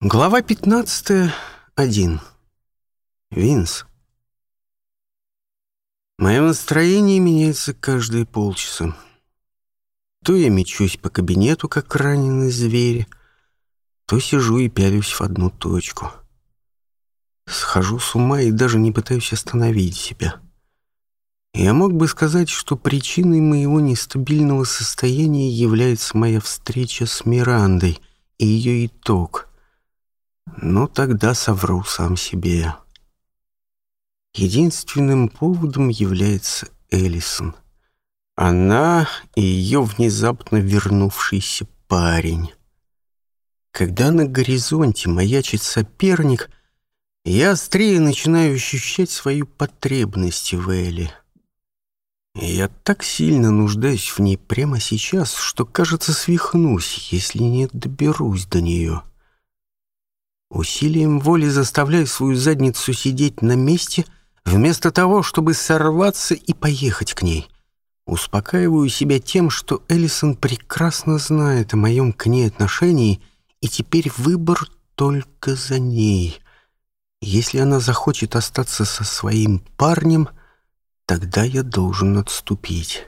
Глава 15.1. Винс. Мое настроение меняется каждые полчаса. То я мечусь по кабинету, как раненый зверь, то сижу и пялюсь в одну точку. Схожу с ума и даже не пытаюсь остановить себя. Я мог бы сказать, что причиной моего нестабильного состояния является моя встреча с Мирандой и ее итог — но тогда совру сам себе. Единственным поводом является Элисон. Она и ее внезапно вернувшийся парень. Когда на горизонте маячит соперник, я острее начинаю ощущать свою потребность в Элли. Я так сильно нуждаюсь в ней прямо сейчас, что, кажется, свихнусь, если не доберусь до нее. — Усилием воли заставляй свою задницу сидеть на месте, вместо того, чтобы сорваться и поехать к ней. Успокаиваю себя тем, что Эллисон прекрасно знает о моем к ней отношении, и теперь выбор только за ней. Если она захочет остаться со своим парнем, тогда я должен отступить.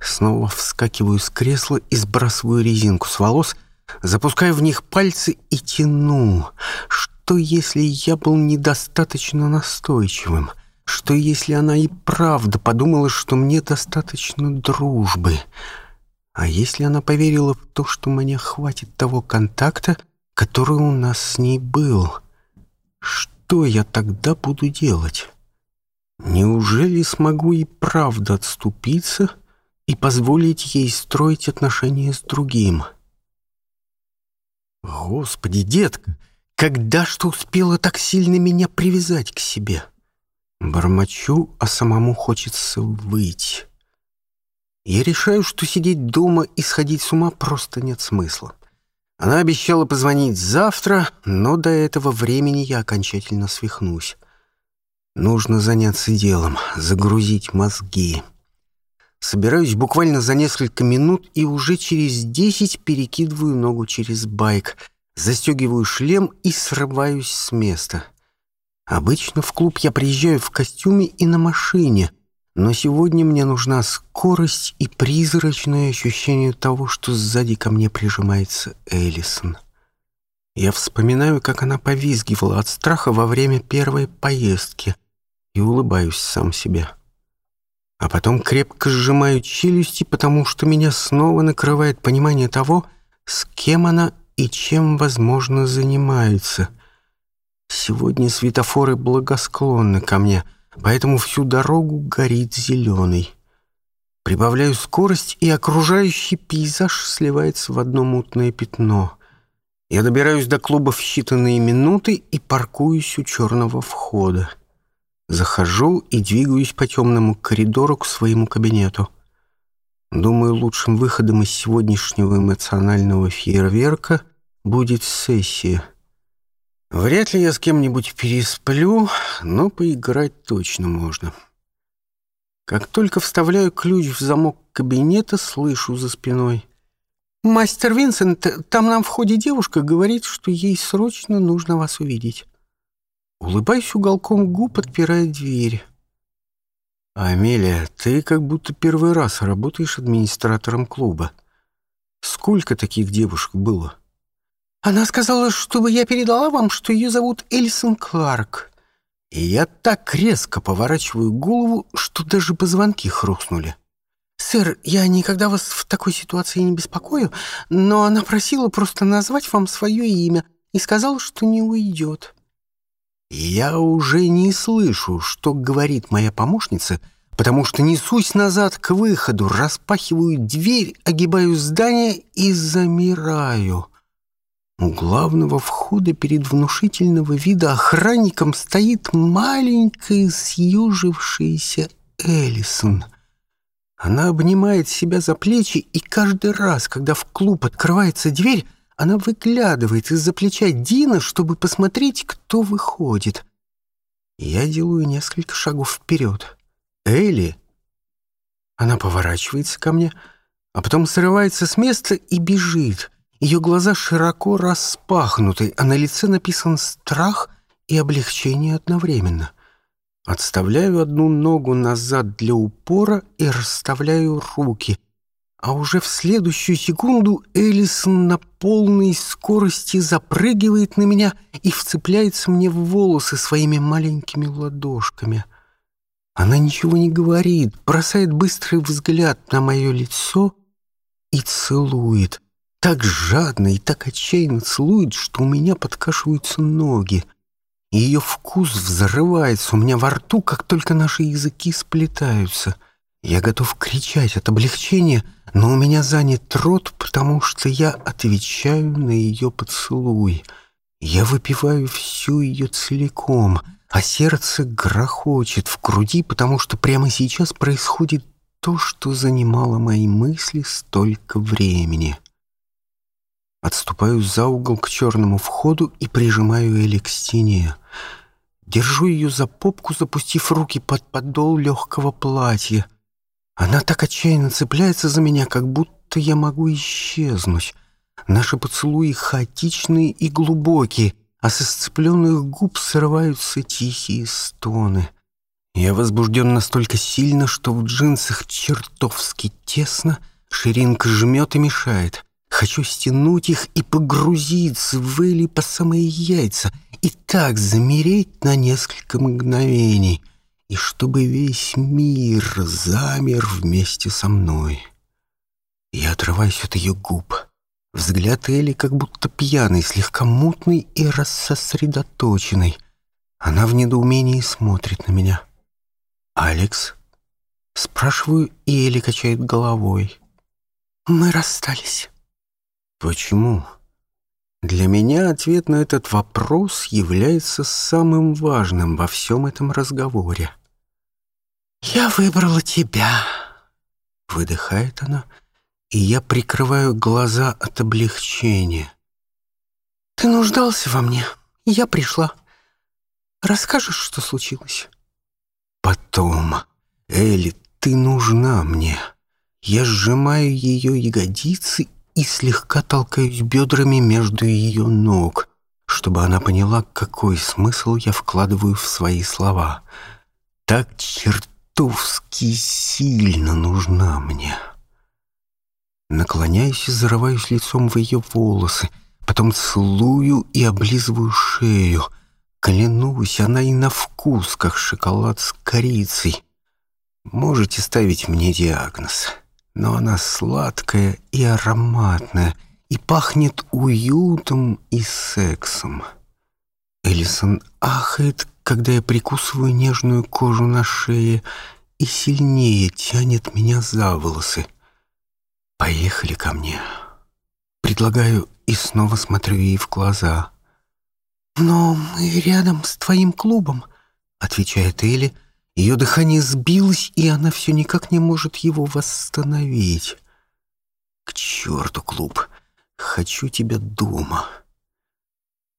Снова вскакиваю с кресла и сбрасываю резинку с волос — запускаю в них пальцы и тяну. Что если я был недостаточно настойчивым? Что если она и правда подумала, что мне достаточно дружбы? А если она поверила в то, что мне хватит того контакта, который у нас с ней был? Что я тогда буду делать? Неужели смогу и правда отступиться и позволить ей строить отношения с другим?» Господи, детка, когда ж ты успела так сильно меня привязать к себе? Бормочу, а самому хочется выйти. Я решаю, что сидеть дома и сходить с ума просто нет смысла. Она обещала позвонить завтра, но до этого времени я окончательно свихнусь. Нужно заняться делом, загрузить мозги. Собираюсь буквально за несколько минут и уже через 10 перекидываю ногу через байк, застегиваю шлем и срываюсь с места. Обычно в клуб я приезжаю в костюме и на машине, но сегодня мне нужна скорость и призрачное ощущение того, что сзади ко мне прижимается Эллисон. Я вспоминаю, как она повизгивала от страха во время первой поездки и улыбаюсь сам себе. — а потом крепко сжимаю челюсти, потому что меня снова накрывает понимание того, с кем она и чем, возможно, занимается. Сегодня светофоры благосклонны ко мне, поэтому всю дорогу горит зеленый. Прибавляю скорость, и окружающий пейзаж сливается в одно мутное пятно. Я добираюсь до клуба в считанные минуты и паркуюсь у черного входа. Захожу и двигаюсь по темному коридору к своему кабинету. Думаю, лучшим выходом из сегодняшнего эмоционального фейерверка будет сессия. Вряд ли я с кем-нибудь пересплю, но поиграть точно можно. Как только вставляю ключ в замок кабинета, слышу за спиной. «Мастер Винсент, там на входе девушка говорит, что ей срочно нужно вас увидеть» улыбаясь уголком губ, отпирая дверь. «Амелия, ты как будто первый раз работаешь администратором клуба. Сколько таких девушек было?» «Она сказала, чтобы я передала вам, что ее зовут Эльсон Кларк. И я так резко поворачиваю голову, что даже позвонки хрустнули. Сэр, я никогда вас в такой ситуации не беспокою, но она просила просто назвать вам свое имя и сказала, что не уйдет». Я уже не слышу, что говорит моя помощница, потому что несусь назад к выходу, распахиваю дверь, огибаю здание и замираю. У главного входа перед внушительного вида охранником стоит маленькая съежившаяся Элисон. Она обнимает себя за плечи, и каждый раз, когда в клуб открывается дверь, она выглядывает из-за плеча Дина, чтобы посмотреть, кто выходит. Я делаю несколько шагов вперед. «Элли!» Она поворачивается ко мне, а потом срывается с места и бежит. Ее глаза широко распахнуты, а на лице написан страх и облегчение одновременно. Отставляю одну ногу назад для упора и расставляю руки — а уже в следующую секунду Элисон на полной скорости запрыгивает на меня и вцепляется мне в волосы своими маленькими ладошками. Она ничего не говорит, бросает быстрый взгляд на мое лицо и целует. Так жадно и так отчаянно целует, что у меня подкашиваются ноги. Ее вкус взрывается у меня во рту, как только наши языки сплетаются — я готов кричать от облегчения, но у меня занят рот, потому что я отвечаю на ее поцелуй. Я выпиваю всю ее целиком, а сердце грохочет в груди, потому что прямо сейчас происходит то, что занимало мои мысли столько времени. Отступаю за угол к черному входу и прижимаю Эли к стене. Держу ее за попку, запустив руки под подол легкого платья — она так отчаянно цепляется за меня, как будто я могу исчезнуть. Наши поцелуи хаотичные и глубокие, а со сцепленных губ срываются тихие стоны. Я возбужден настолько сильно, что в джинсах чертовски тесно, ширинка жмет и мешает. Хочу стянуть их и погрузиться в Эли по самые яйца и так замереть на несколько мгновений — и чтобы весь мир замер вместе со мной. Я отрываюсь от ее губ. Взгляд Эли как будто пьяный, слегка мутный и рассосредоточенный. Она в недоумении смотрит на меня. «Алекс?» Спрашиваю, и Эли качает головой. «Мы расстались». «Почему?» Для меня ответ на этот вопрос является самым важным во всем этом разговоре. «Я выбрала тебя!» Выдыхает она, и я прикрываю глаза от облегчения. «Ты нуждался во мне, я пришла. Расскажешь, что случилось?» «Потом, Элли, ты нужна мне!» Я сжимаю ее ягодицы и слегка толкаюсь бедрами между ее ног, чтобы она поняла, какой смысл я вкладываю в свои слова. Так черт чертовски сильно нужна мне. Наклоняюсь и зарываюсь лицом в ее волосы, потом целую и облизываю шею. Клянусь, она и на вкус, как шоколад с корицей. Можете ставить мне диагноз, но она сладкая и ароматная, и пахнет уютом и сексом. Элисон ахает, когда я прикусываю нежную кожу на шее и сильнее тянет меня за волосы. «Поехали ко мне». Предлагаю и снова смотрю ей в глаза. «Но мы рядом с твоим клубом», — отвечает Элли. Ее дыхание сбилось, и она все никак не может его восстановить. «К черту, клуб! Хочу тебя дома!»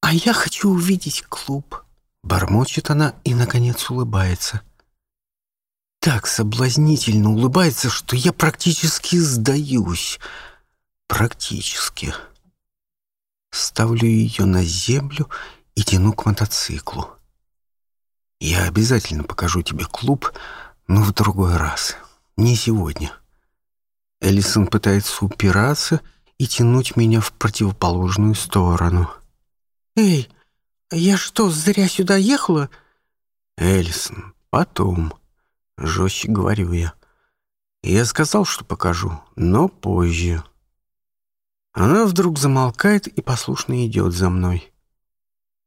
«А я хочу увидеть клуб!» Бормочет она и, наконец, улыбается. Так соблазнительно улыбается, что я практически сдаюсь. Практически. Ставлю ее на землю и тяну к мотоциклу. Я обязательно покажу тебе клуб, но в другой раз. Не сегодня. Элисон пытается упираться и тянуть меня в противоположную сторону. «Эй!» Я что, зря сюда ехала? Элисон, потом, жестче говорю я. Я сказал, что покажу, но позже. Она вдруг замолкает и послушно идет за мной.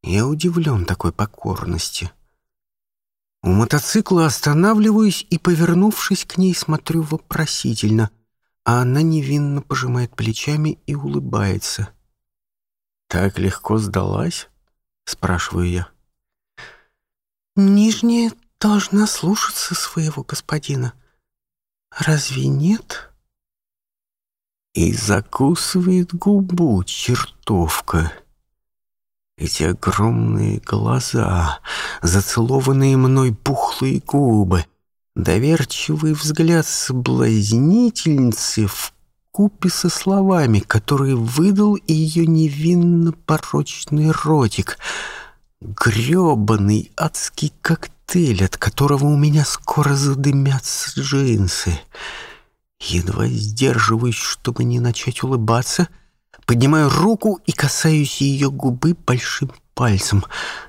Я удивлен такой покорности. У мотоцикла останавливаюсь и, повернувшись к ней, смотрю вопросительно, а она невинно пожимает плечами и улыбается. Так легко сдалась? — спрашиваю я. «Нижняя должна слушаться своего господина. Разве нет?» И закусывает губу чертовка. Эти огромные глаза, зацелованные мной пухлые губы, доверчивый взгляд соблазнительницы в купе со словами, которые выдал ее невинно порочный ротик. Грёбаный адский коктейль, от которого у меня скоро задымятся джинсы. Едва сдерживаюсь, чтобы не начать улыбаться, поднимаю руку и касаюсь ее губы большим пальцем,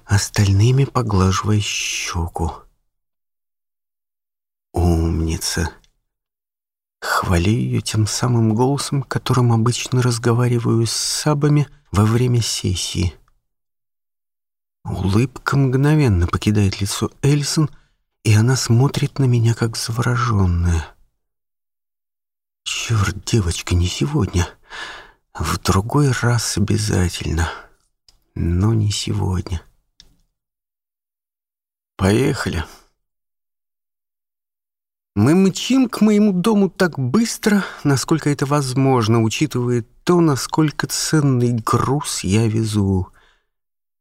остальными поглаживая щеку. «Умница!» хвалею тем самым голосом, которым обычно разговариваю с сабами во время сессии. Улыбка мгновенно покидает лицо Эльсон, и она смотрит на меня как завороженная. «Черт, девочка, не сегодня. В другой раз обязательно. Но не сегодня». «Поехали», мы мчим к моему дому так быстро, насколько это возможно, учитывая то, насколько ценный груз я везу.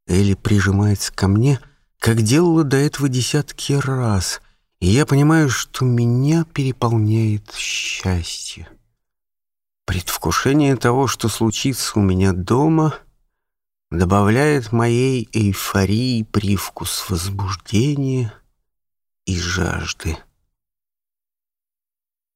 Элли прижимается ко мне, как делала до этого десятки раз, и я понимаю, что меня переполняет счастье. Предвкушение того, что случится у меня дома, добавляет моей эйфории привкус возбуждения и жажды.